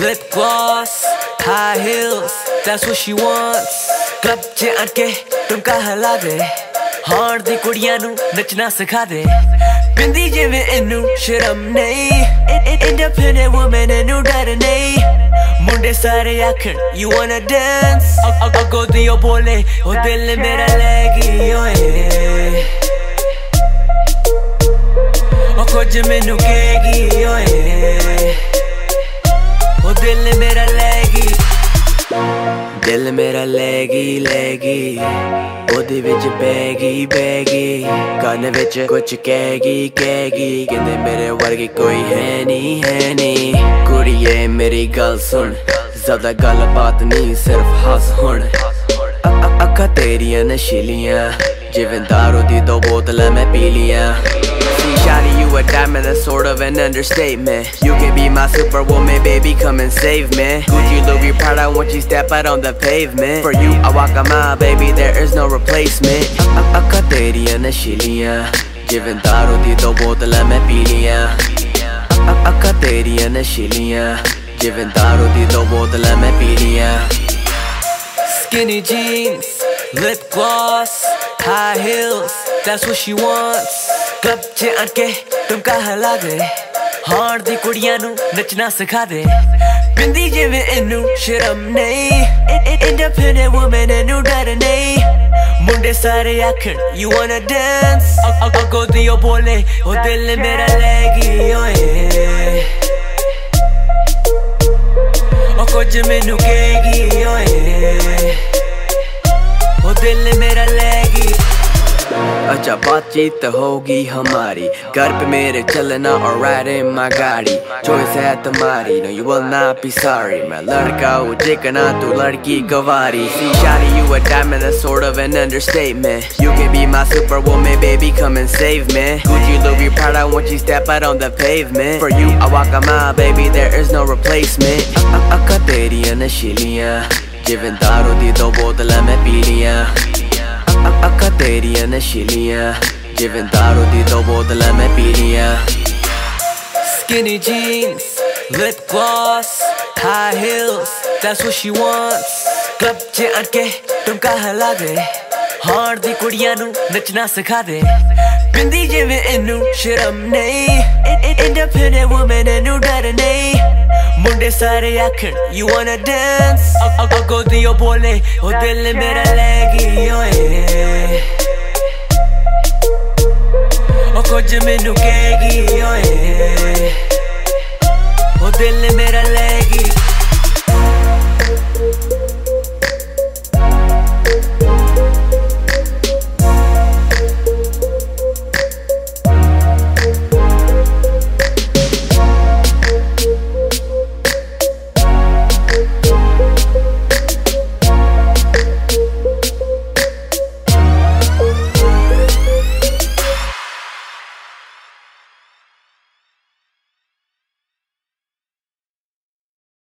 lip gloss, high heels, that's what she wants. Club 'ਚ ਅੜ ਕੇ ਤੁਮਕਾ ਹਲਾ ਦੇ ਹੌਣ ਦੀ ਕੁੜੀਆਂ ਨੂੰ ਨੱਚਣਾ ਸਿਖਾ ਦੇ ਪਿੰਦੀ ਜਿਵੇਂ ਇਹਨੂੰ ਸ਼ਰਮ ਨਹੀਂ ਇੰਡੀਪੈਂਡੈਂਟ ਔਮਨ ਇਹਨੂੰ ਡਰ ਨਹੀਂ ਮੁੰਡੇ ਸਾਰੇ ਆਖਣ ਯੂ ਵਾਂਟ ਟੂ ਡਾਂਸ ਅਗੋ ਦੀ ਓ ਬੋਲੇ ਉਹ ਦਿਲ ਮੇਰਾ ਲੈ ਗਈ ਓਏ ਉਹ ਕੁਝ ਮੈਨੂੰ ਦਿਲ ਮੇਰਾ ਲੈਗੀ ਦਿਲ ਮੇਰਾ ਲੈਗੀ ਲੈਗੀ ਉਹਦੇ ਵਿੱਚ ਬੈਗੀ ਬੈਗੀ ਕੰਨ ਵਿੱਚ ਕੁਝ ਕਹਿਗੀ ਕਹਿਗੀ ਕਹਿੰਦੇ ਮੇਰੇ ਵਰਗੀ ਕੋਈ ਹੈ ਨਹੀਂ ਹੈ ਨਹੀਂ ਕੁੜੀਏ ਮੇਰੀ ਗੱਲ ਸੁਣ ਜ਼ਿਆਦਾ ਗੱਲਬਾਤ ਨਹੀਂ ਸਿਰਫ ਹੱਸ ਹੁਣ ਅੱਖਾਂ ਤੇਰੀਆਂ ਨਸ਼ੀਲੀਆਂ ਜਿਵੇਂ ਦਾਰੂ ਦੀ ਦੋ ਬੋਤਲਾਂ ਮੈਂ ਪੀ ਲੀਆਂ See, shiny, you a diamond, that's sort of an understatement. You can be my superwoman, baby, come and save me. Gucci, Louis, Prada, want you step out on the pavement. For you, I walk a mile, baby, there is no replacement. अक्का तेरी नशीलियाँ जिवन दारू दी दो बोतलें मैं P लिया अक्का तेरी नशीलियाँ जिवन दारू दी दो बोतलें मैं पी लिया Skinny jeans, lip gloss, high heels, that's what she wants. Club 'ਚ ਅਟਕੇ ਤੁਮਕਾ ਹਲਾ ਦੇ ਹੌਣ ਦੀ ਕੁੜੀਆਂ ਨੂੰ ਨੱਚਣਾ ਸਿਖਾ ਦੇ ਪਿੰਦੀ ਜਿਵੇਂ ਇਹਨੂੰ ਸ਼ਰਮ ਨਹੀਂ ਇੰਡੀਪੈਂਡੈਂਟ ਔਮਨ ਇਹਨੂੰ ਡਰ ਨਹੀਂ ਮੁੰਡੇ ਸਾਰੇ ਆਖਣ ਯੂ ਵਾਂਟ ਟੂ ਡਾਂਸ ਗੋ ਦੀ ਓ ਬੋਲੇ ਉਹ ਦਿਲ ਮੇਰਾ ਲੈ ਗਈ ਓਏ ਉਹ ਕੁਝ ਮੈਨੂੰ ਕਹੇਗੀ रोजा बातचीत होगी हमारी घर पे मेरे चलना और राइड इन माय गाड़ी चॉइस है तुम्हारी no you will not be sorry मैं लड़का हूँ जिकना तू लड़की गवारी सी शादी you a diamond that's sort of an understatement You can be my superwoman baby come and save me Gucci Louis Prada when you step out on the pavement For you I walk a mile baby there is no replacement Akka तेरी नशीलियाँ जीवन दारू दी दो बोतल मैं P लिया ਅੱਖਾਂ ਤੇਰੀਆਂ ਨਸ਼ੀਲੀਆਂ ਜਿਵੇਂ ਦਾਰੂ ਦੀ ਦੋ ਬੋਤਲਾਂ ਮੈਂ ਪੀ skinny jeans lip gloss high heels that's what she wants club 'ਚ ਅਟਕੇ ਟੁਮਕਾ ਹਲਾ ਦੇ ਹਾਰ ਦੀ ਕੁੜੀਆਂ ਨੂੰ ਨੱਚਣਾ ਸਿਖਾ ਦੇ ਬਿੰਦੀ ਜਿਵੇਂ ਇਹਨੂੰ ਸ਼ਰਮ ਨਹੀਂ ਇੰਡੀਪੈਂਡੈਂਟ ਔਮਨ ਇਹਨੂੰ ਡਰ ਨਹੀਂ ਮੁੰਡੇ ਸਾਰੇ ਆਖਣ ਯੂ ਵਾਂਨਾ ਡਾਂਸ ਅਗੋ ਦੀ ਉਹ ਬੋਲੇ ਉਹ ਦਿਲ ਮੇਰਾ ਲੈ ਗਈ ਓਏ ਉਹ ਕੁਝ ਮੈਨੂੰ ਕਹਿ ਗਈ ਓਏ ਉਹ ਦਿਲ ਮੇਰਾ ਲੈ ਗਈ